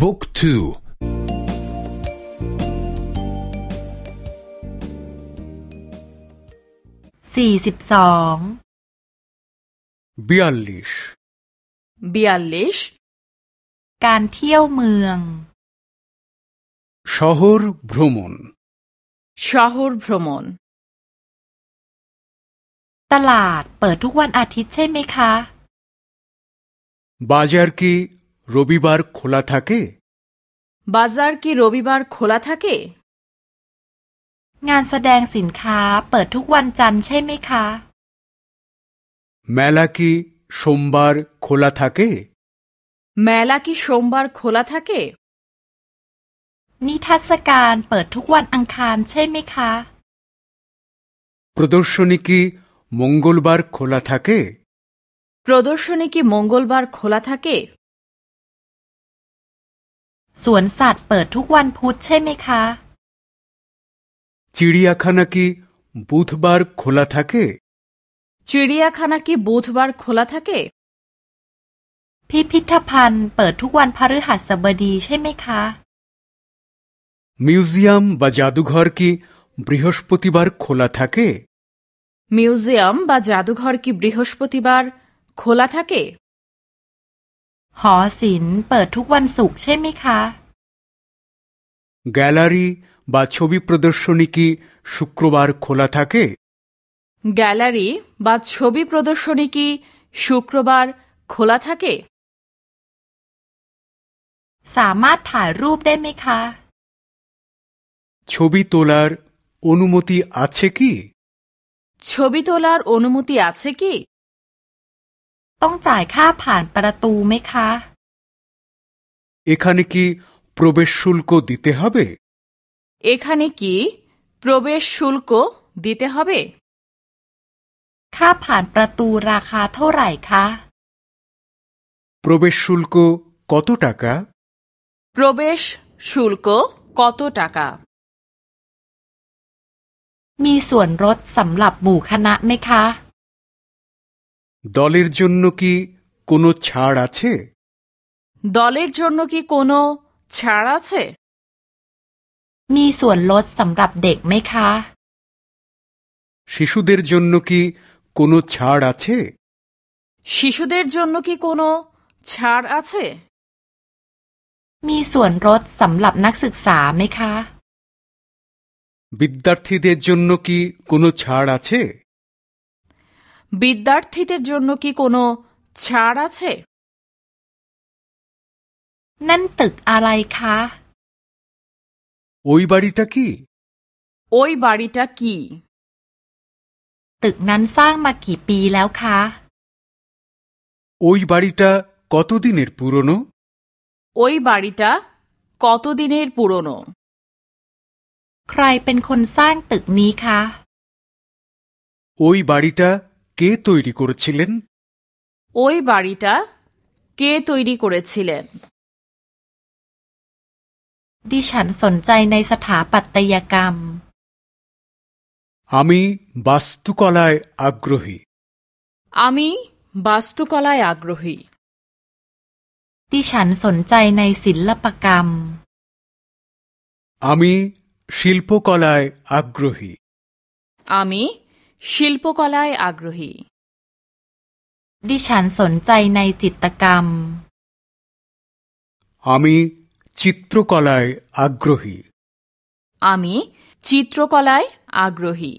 บุ๊กทูสี่สิบสองเบียลิชเบียลิชการเที่ยวเมืองชาฮูร์บรูมอนชาฮูร์บรูมอนตลาดเปิดทุกวันอาทิตย์ใช่ไหมคะบาจาร์กี রবিবার খোলা থাকে বাজার কি রবিবার খোলা থাকে งานแสดงสินค้าเปิดทุกวันจันทร์ใช่ไหมคะ মেলা কি সোমবার খোলা থাকে মেলা কি সোমবার খোলা থাকে นิทรรศการเปิดทุกวันอังคารใช่ไหมคะ প্রদর্শনী কি মঙ্গলবার খোলা থাকে প্রদর্শনী কি মঙ্গলবার খোলা থাকে สวนสัตว์เปิดทุกวันพุธใช่ไหมคะ চিড়িয়াখানা কি বুধবার খোলা থাকে চিড়িয়াখানা কি বুধবার খোলা থাকে พิพิธภัณฑ์เปิดทุกวันพฤหัสบดีใช่ไหมคะ মিউজিয়াম বা জাদুঘর কি বৃহস্পতিবার খোলা থাকে মিউজিয়াম বা জাদুঘর কি বৃহস্পতিবার খোলা থাকে หอศิลป์เปิดทุกวันศุกร์ใช่ไหมคะ গ্যালারি বা ছবি প্রদর্শনী কি শুক্রবার খোলা থাকে গ্যালারি বা ছবি প্রদর্শনী কি শুক্রবার খোলা থাকে สามารถถ่ายรูปได้ไหมคะ ছবি তোলার অনুমতি আছে কি ছবি তোলার অনুমতি আছে কি ต้องจ่ายค่าผ่านประตูไหมคะ এখানে কি প্রবেশ শুল্ক দিতে হবে এখানে কি প্রবেশ শুল্ক দিতে হবে ค่าผ่านประตูราคาเท่าไหร่คะ প্রবেশ শুল্ক কত টাকা প্রবেশ শুল্ক কত টাকা มีส่วนลดสำหรับหมู่คณะไหมคะ দলের জন্য কি কোনো ছাড় আছে দলের জন্য কি কোনো ছাড় আছে มีส่วนลดสำหรับเด็กไหมคะ শিশুদের জন্য কি কোনো ছাড় আছে শিশুদের জন্য কি কোনো ছাড় আছে มีส่วนลดสำหรับนักศึกษาไหมคะ বিদ্যার্থীদের জন্য কি কোনো ছাড় আছে বিদ্যার্থীদের জন্য কি কোনো ছাড় আছে นั่นตึกอะไรคะ ওই বাড়িটা কি ওই বাড়িটা কি ตึกนั้นสร้างมากี่ปีแล้วคะ ওই বাড়িটা কতদিনের পুরনো ওই বাড়িটা কতদিনের পুরনো ใครเป็นคนสร้างตึกนี้คะ ওই বাড়িটা কে তৈরি করেছিলেন ওই বাড়িটা কে তৈরি করেছিলেন ดิฉันสนใจในสถาปัตยกรรม আমি বাস্তুকলায় আগ্রহী আমি বাস্তুকলায় আগ্রহী ดิฉันสนใจในศิลปกรรม আমি শিল্পকলায় আগ্রহী আমি শিল্পকলায় আগ্রহী। ดิฉันสนใจในจิตรกรรม আমি চিত্রকলায় আগ্রহী। আমি চিত্রকলায় আগ্রহী।